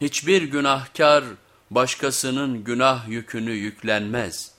Hiçbir günahkar başkasının günah yükünü yüklenmez.''